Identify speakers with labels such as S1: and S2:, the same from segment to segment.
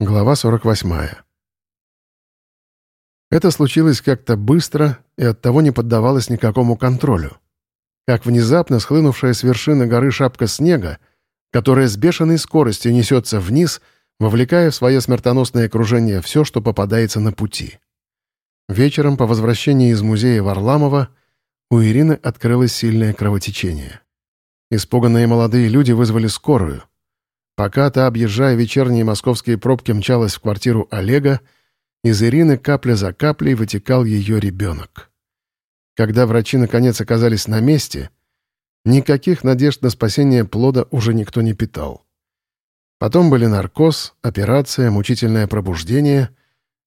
S1: Глава 48. Это случилось как-то быстро и оттого не поддавалось никакому контролю. Как внезапно схлынувшая с вершины горы шапка снега, которая с бешеной скоростью несется вниз, вовлекая в свое смертоносное окружение все, что попадается на пути. Вечером по возвращении из музея Варламова у Ирины открылось сильное кровотечение. Испуганные молодые люди вызвали скорую — Пока та, объезжая вечерние московские пробки, мчалась в квартиру Олега, из Ирины капля за каплей вытекал ее ребенок. Когда врачи наконец оказались на месте, никаких надежд на спасение плода уже никто не питал. Потом были наркоз, операция, мучительное пробуждение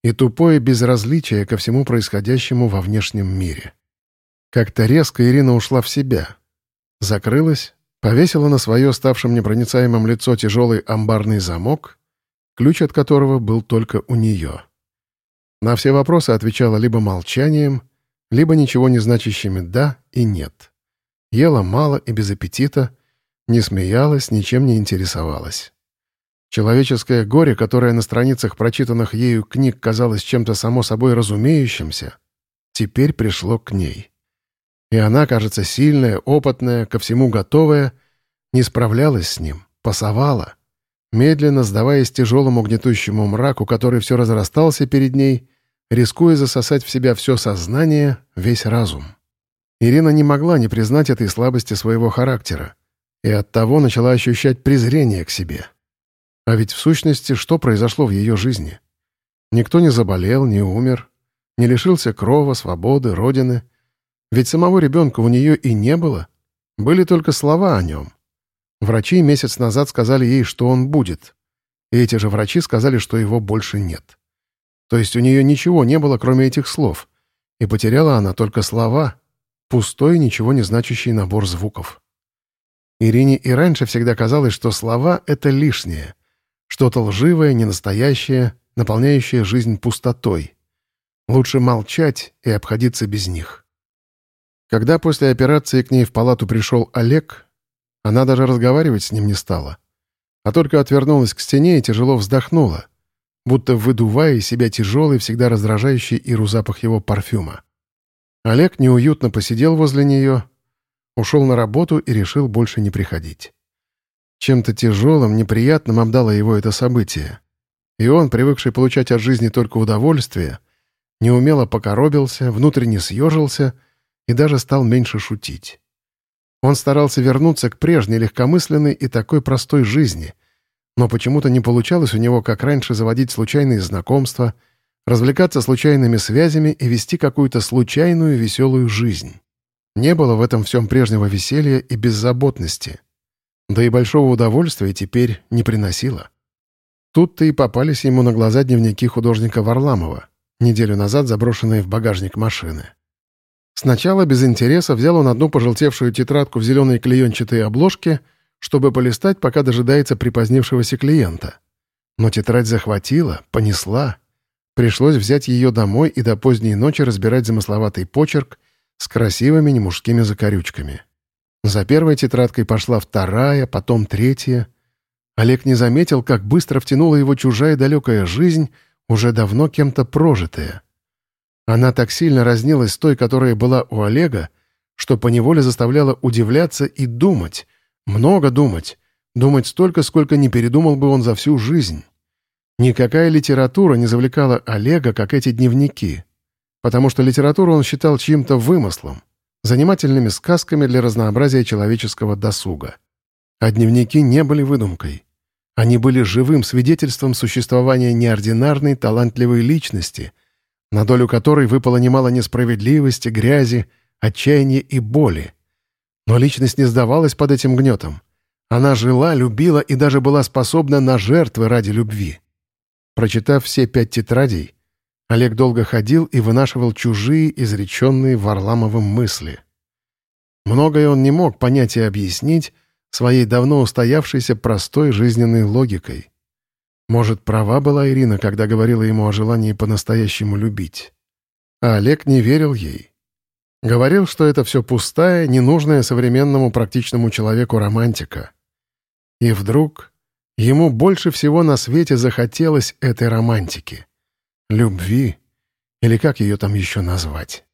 S1: и тупое безразличие ко всему происходящему во внешнем мире. Как-то резко Ирина ушла в себя. Закрылась, повесила на свое ставшем непроницаемым лицо тяжелый амбарный замок, ключ от которого был только у нее. На все вопросы отвечала либо молчанием, либо ничего не значащими «да» и «нет». Ела мало и без аппетита, не смеялась, ничем не интересовалась. Человеческое горе, которое на страницах прочитанных ею книг казалось чем-то само собой разумеющимся, теперь пришло к ней. И она, кажется, сильная, опытная, ко всему готовая, не справлялась с ним, пасовала, медленно сдаваясь тяжелому гнетущему мраку, который все разрастался перед ней, рискуя засосать в себя все сознание, весь разум. Ирина не могла не признать этой слабости своего характера, и оттого начала ощущать презрение к себе. А ведь в сущности что произошло в ее жизни? Никто не заболел, не умер, не лишился крова, свободы, родины — ведь самого ребенка у нее и не было. Были только слова о нем. Врачи месяц назад сказали ей, что он будет. И эти же врачи сказали, что его больше нет. То есть у нее ничего не было, кроме этих слов. И потеряла она только слова, пустой, ничего не значащий набор звуков. Ирине и раньше всегда казалось, что слова — это лишнее, что-то лживое, ненастоящее, наполняющее жизнь пустотой. Лучше молчать и обходиться без них. Когда после операции к ней в палату пришел Олег, она даже разговаривать с ним не стала, а только отвернулась к стене и тяжело вздохнула, будто выдувая из себя тяжелый, всегда раздражающий Иру запах его парфюма. Олег неуютно посидел возле нее, ушел на работу и решил больше не приходить. Чем-то тяжелым, неприятным обдало его это событие. И он, привыкший получать от жизни только удовольствие, неумело покоробился, внутренне съежился — и даже стал меньше шутить. Он старался вернуться к прежней легкомысленной и такой простой жизни, но почему-то не получалось у него, как раньше, заводить случайные знакомства, развлекаться случайными связями и вести какую-то случайную веселую жизнь. Не было в этом всем прежнего веселья и беззаботности. Да и большого удовольствия теперь не приносило. Тут-то и попались ему на глаза дневники художника Варламова, неделю назад заброшенные в багажник машины. Сначала без интереса взял он одну пожелтевшую тетрадку в зеленой клеенчатой обложке, чтобы полистать, пока дожидается припозднившегося клиента. Но тетрадь захватила, понесла. Пришлось взять ее домой и до поздней ночи разбирать замысловатый почерк с красивыми немужскими закорючками. За первой тетрадкой пошла вторая, потом третья. Олег не заметил, как быстро втянула его чужая далекая жизнь, уже давно кем-то прожитая — она так сильно разнилась с той, которая была у Олега, что поневоле заставляла удивляться и думать, много думать, думать столько, сколько не передумал бы он за всю жизнь. Никакая литература не завлекала Олега, как эти дневники, потому что литературу он считал чьим-то вымыслом, занимательными сказками для разнообразия человеческого досуга. А дневники не были выдумкой. Они были живым свидетельством существования неординарной, талантливой личности — на долю которой выпало немало несправедливости, грязи, отчаяния и боли. Но личность не сдавалась под этим гнетом. Она жила, любила и даже была способна на жертвы ради любви. Прочитав все пять тетрадей, Олег долго ходил и вынашивал чужие, изреченные Варламовым мысли. Многое он не мог понять и объяснить своей давно устоявшейся простой жизненной логикой. Может, права была Ирина, когда говорила ему о желании по-настоящему любить. А Олег не верил ей. Говорил, что это все пустая, ненужная современному практичному человеку романтика. И вдруг Ему больше всего на свете захотелось этой романтики. Любви, или как ее там еще назвать.